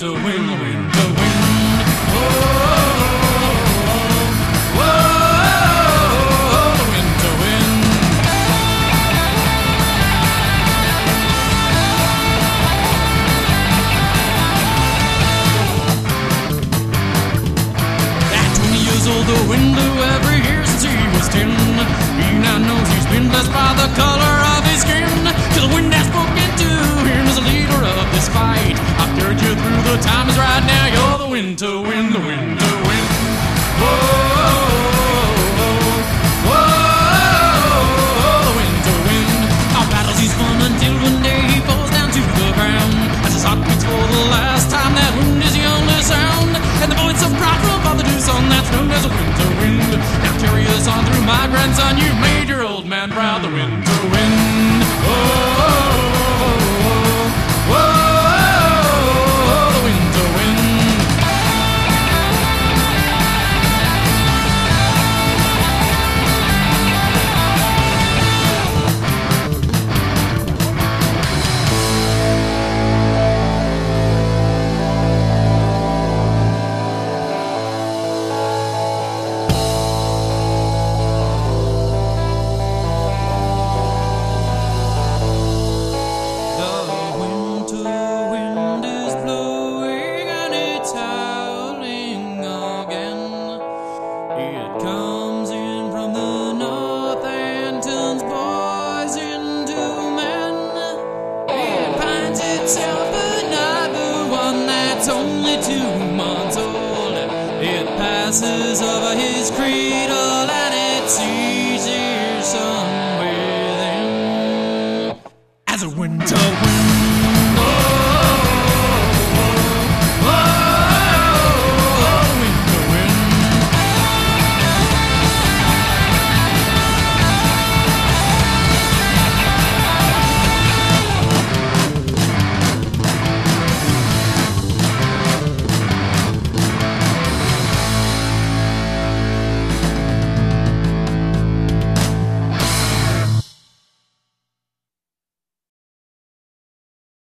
to win, win to win. Oh, oh, oh, the window every year since he was ten. He now knows he's been blessed by the color. Wind, the winter wind. Whoa, whoa, the wind. Our battles he's won until one day he falls down to the ground. As his heart beats for the last time, that wind is the only sound. And the voice of that's known as winter wind. Now carry on through my grandson, you've made your old man proud, it's only two months old. It passes over his cradle and it's easier somewhere there. As a winter wind.